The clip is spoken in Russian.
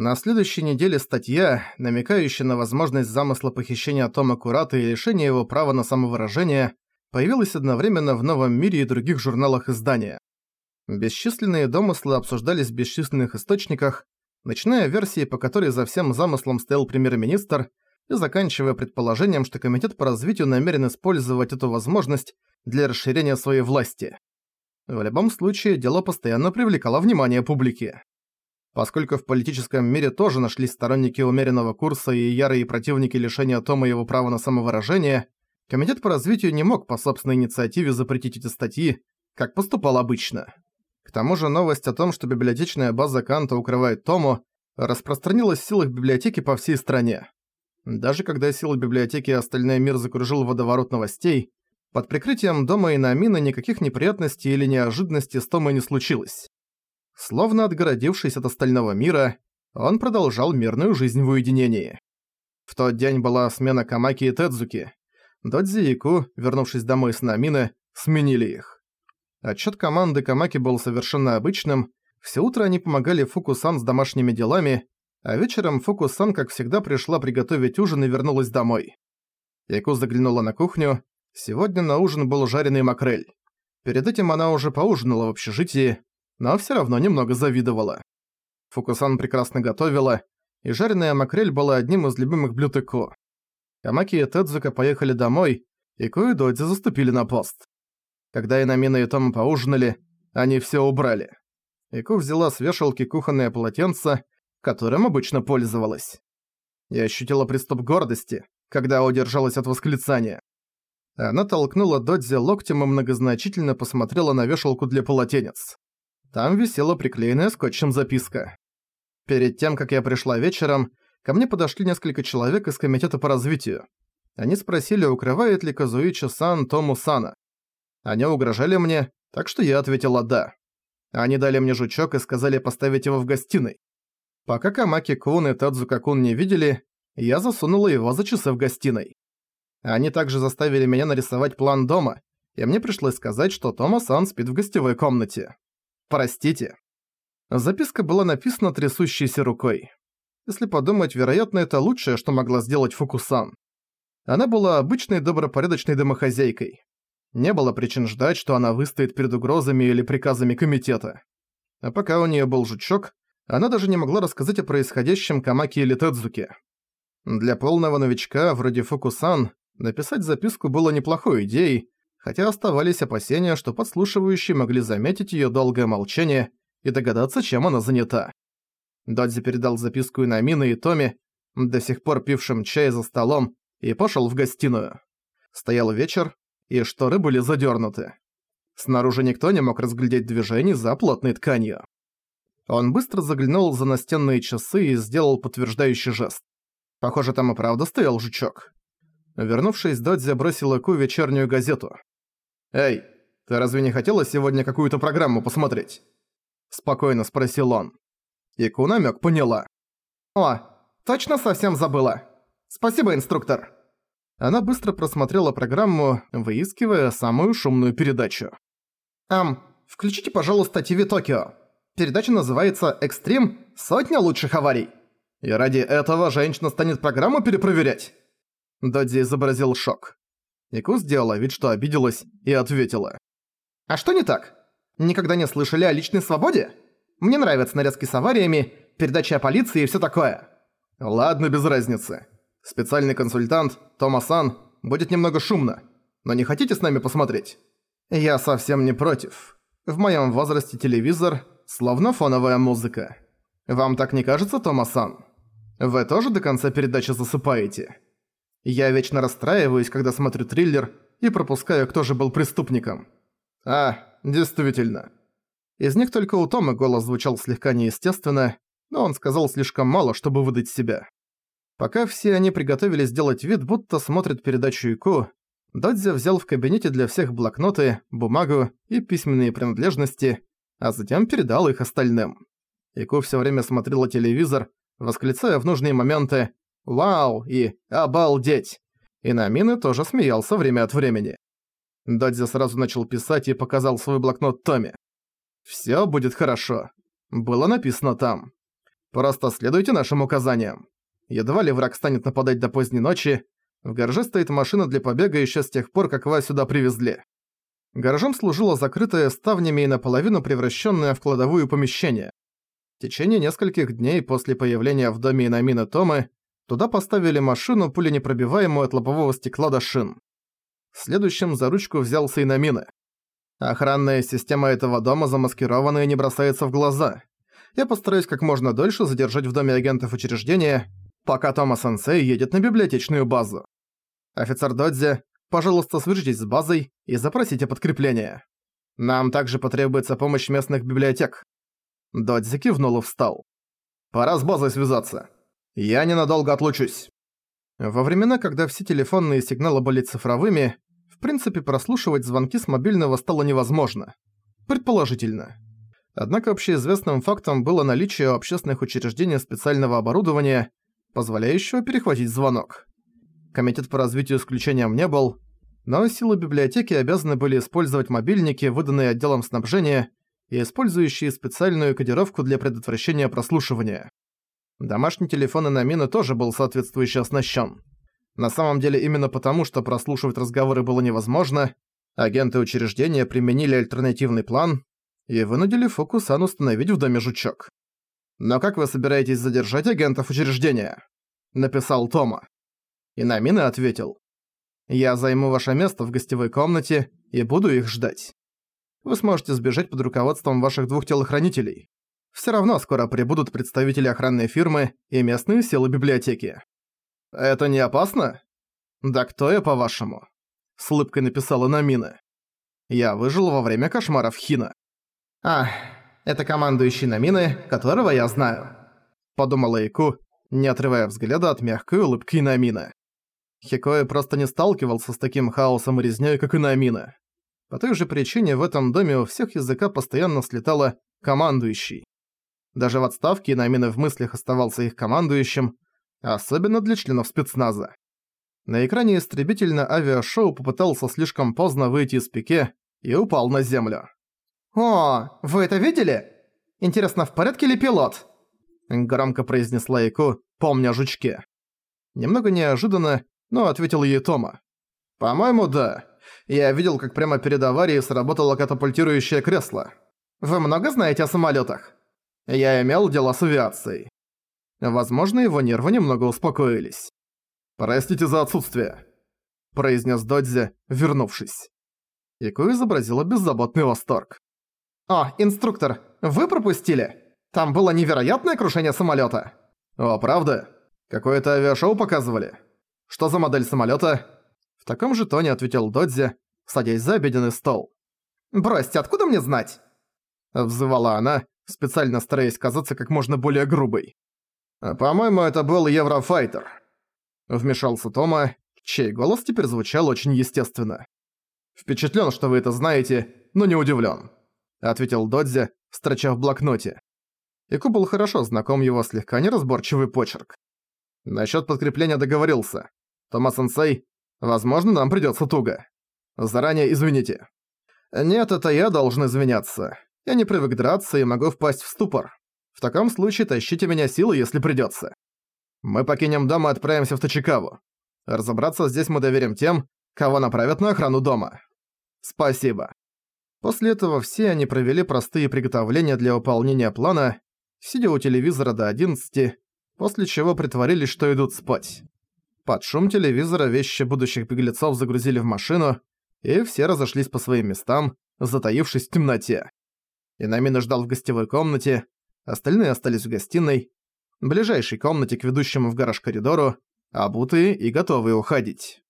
На следующей неделе статья, намекающая на возможность замысла похищения Тома Курата и лишения его права на самовыражение, появилась одновременно в «Новом мире» и других журналах издания. Бесчисленные домыслы обсуждались в бесчисленных источниках, начиная версии, по которой за всем замыслом стоял премьер-министр, и заканчивая предположением, что Комитет по развитию намерен использовать эту возможность для расширения своей власти. В любом случае, дело постоянно привлекало внимание публики. Поскольку в политическом мире тоже нашлись сторонники умеренного курса и ярые противники лишения Тома его права на самовыражение, Комитет по развитию не мог по собственной инициативе запретить эти статьи, как поступал обычно. К тому же новость о том, что библиотечная база Канта укрывает Тому, распространилась в силах библиотеки по всей стране. Даже когда силы библиотеки и остальной мир закружил водоворот новостей, под прикрытием дома Инамина никаких неприятностей или неожиданностей с Томой не случилось. Словно отгородившись от остального мира, он продолжал мирную жизнь в уединении. В тот день была смена Камаки и Тедзуки. Додзи и Ку, вернувшись домой с Намины, сменили их. Отчет команды Камаки был совершенно обычным, все утро они помогали Фукусан с домашними делами, а вечером Фукусан, как всегда, пришла приготовить ужин и вернулась домой. Яку заглянула на кухню. Сегодня на ужин был жареный макрель. Перед этим она уже поужинала в общежитии, но все равно немного завидовала. Фукусан прекрасно готовила, и жареная макрель была одним из любимых блюд Ико. Камаки и Тедзука поехали домой, и Ко и Додзи заступили на пост. Когда Инамина и Тома поужинали, они все убрали. Ико взяла с вешалки кухонное полотенце, которым обычно пользовалась. Я ощутила приступ гордости, когда удержалась от восклицания. Она толкнула Додзи локтем и многозначительно посмотрела на вешалку для полотенец. Там висела приклеенная скотчем записка. Перед тем, как я пришла вечером, ко мне подошли несколько человек из комитета по развитию. Они спросили, укрывает ли Казуичи-сан Тому Сана. Они угрожали мне, так что я ответила «да». Они дали мне жучок и сказали поставить его в гостиной. Пока Камаки-кун и Тадзука-кун не видели, я засунула его за часы в гостиной. Они также заставили меня нарисовать план дома, и мне пришлось сказать, что Тома-сан спит в гостевой комнате. Простите. Записка была написана трясущейся рукой. Если подумать, вероятно, это лучшее, что могла сделать Фукусан. Она была обычной добропорядочной домохозяйкой. Не было причин ждать, что она выстоит перед угрозами или приказами комитета. А пока у нее был жучок, она даже не могла рассказать о происходящем Камаки или Тедзуке. Для полного новичка, вроде Фукусан, написать записку было неплохой идеей, хотя оставались опасения, что подслушивающие могли заметить её долгое молчание и догадаться, чем она занята. Додзи передал записку и Намина, и Томи, до сих пор пившим чай за столом, и пошёл в гостиную. Стоял вечер, и шторы были задёрнуты. Снаружи никто не мог разглядеть движений за плотной тканью. Он быстро заглянул за настенные часы и сделал подтверждающий жест. Похоже, там и правда стоял жучок. Вернувшись, Додзи бросил Ку вечернюю газету. «Эй, ты разве не хотела сегодня какую-то программу посмотреть?» Спокойно спросил он. Ику намёк поняла. «О, точно совсем забыла. Спасибо, инструктор». Она быстро просмотрела программу, выискивая самую шумную передачу. «Ам, включите, пожалуйста, ТВ Токио. Передача называется «Экстрим. Сотня лучших аварий». И ради этого женщина станет программу перепроверять?» Додзи изобразил шок. Ику сделала вид, что обиделась, и ответила. «А что не так? Никогда не слышали о личной свободе? Мне нравятся нарезки с авариями, передачи о полиции и всё такое». «Ладно, без разницы. Специальный консультант, Тома-сан, будет немного шумно. Но не хотите с нами посмотреть?» «Я совсем не против. В моем возрасте телевизор словно фоновая музыка. Вам так не кажется, Тома-сан? Вы тоже до конца передачи засыпаете?» Я вечно расстраиваюсь, когда смотрю триллер и пропускаю, кто же был преступником. А, действительно. Из них только у Тома голос звучал слегка неестественно, но он сказал слишком мало, чтобы выдать себя. Пока все они приготовились сделать вид, будто смотрят передачу Ику, Додзя взял в кабинете для всех блокноты, бумагу и письменные принадлежности, а затем передал их остальным. Ику все время смотрела телевизор, восклицая в нужные моменты «Вау!» и «Обалдеть!» И тоже смеялся время от времени. Додзи сразу начал писать и показал свой блокнот Томи. «Всё будет хорошо». Было написано там. Просто следуйте нашим указаниям. Едва ли враг станет нападать до поздней ночи. В гараже стоит машина для побега еще с тех пор, как вас сюда привезли. Гаражом служило закрытое ставнями и наполовину превращенное в кладовую помещение. В течение нескольких дней после появления в доме Инамина Томы туда поставили машину, пуленепробиваемую от лобового стекла до шин. Следующим за ручку взялся Инамина. Охранная система этого дома замаскирована и не бросается в глаза. Я постараюсь как можно дольше задержать в доме агентов учреждения, пока Тома-сенсей едет на библиотечную базу. Офицер Додзи, пожалуйста, свяжитесь с базой и запросите подкрепление. Нам также потребуется помощь местных библиотек. Додзи кивнул и встал. Пора с базой связаться. Я ненадолго отлучусь. Во времена, когда все телефонные сигналы были цифровыми, в принципе, прослушивать звонки с мобильного стало невозможно. Предположительно. Однако общеизвестным фактом было наличие у общественных учреждений специального оборудования, позволяющего перехватить звонок. Комитет по развитию исключением не был, но силы библиотеки обязаны были использовать мобильники, выданные отделом снабжения, и использующие специальную кодировку для предотвращения прослушивания. Домашний телефон Инамина тоже был соответствующе оснащен. На самом деле именно потому, что прослушивать разговоры было невозможно, агенты учреждения применили альтернативный план и вынудили Фокусан установить в доме жучок. «Но как вы собираетесь задержать агентов учреждения?» – написал Тома. И Намина ответил. «Я займу ваше место в гостевой комнате и буду их ждать. Вы сможете сбежать под руководством ваших двух телохранителей. Всё равно скоро прибудут представители охранной фирмы и местные силы библиотеки. «Это не опасно?» «Да кто я, по-вашему?» С улыбкой написала Намина. «Я выжил во время кошмаров Хина». «А, это командующий Намины, которого я знаю», подумала Ику, не отрывая взгляда от мягкой улыбки Намина. Хикоэ просто не сталкивался с таким хаосом и резнёй, как Намина. По той же причине в этом доме у всех языка постоянно слетало «командующий». Даже в отставке Намина в мыслях оставался их командующим, особенно для членов спецназа. На экране истребитель на авиашоу попытался слишком поздно выйти из пике и упал на землю. «О, вы это видели? Интересно, в порядке ли пилот?» Громко произнесла Ику, помня о жучке. Немного неожиданно, но ответил ей Тома. «По-моему, да. Я видел, как прямо перед аварией сработало катапультирующее кресло. Вы много знаете о самолетах? Я имел дело с авиацией. Возможно, его нервы немного успокоились. «Простите за отсутствие», – произнес Додзи, вернувшись. Ику изобразила беззаботный восторг. «О, инструктор, вы пропустили? Там было невероятное крушение самолета. «О, правда? Какое-то авиашоу показывали? Что за модель самолета? В таком же тоне ответил Додзи, садясь за обеденный стол. «Бросьте, откуда мне знать?» Взывала она, специально стараясь казаться как можно более грубой. А, «По-моему, это был Еврофайтер», — вмешался Тома, чей голос теперь звучал очень естественно. «Впечатлен, что вы это знаете, но не удивлен», — ответил Додзи, строча в блокноте. Ику был хорошо знаком его слегка неразборчивый почерк. Насчет подкрепления договорился. Тома-сенсей, возможно, нам придется туго. Заранее извините. Нет, это я должен извиняться. Я не привык драться и могу впасть в ступор. В таком случае тащите меня силой, если придётся. Мы покинем дом и отправимся в Тачикаву. Разобраться здесь мы доверим тем, кого направят на охрану дома. Спасибо. После этого все они провели простые приготовления для выполнения плана, сидя у телевизора до 11, после чего притворились, что идут спать. Под шум телевизора вещи будущих беглецов загрузили в машину, и все разошлись по своим местам, затаившись в темноте. Инамина ждал в гостевой комнате, остальные остались в гостиной, ближайшей комнате к ведущему в гараж коридору, обутые и готовые уходить.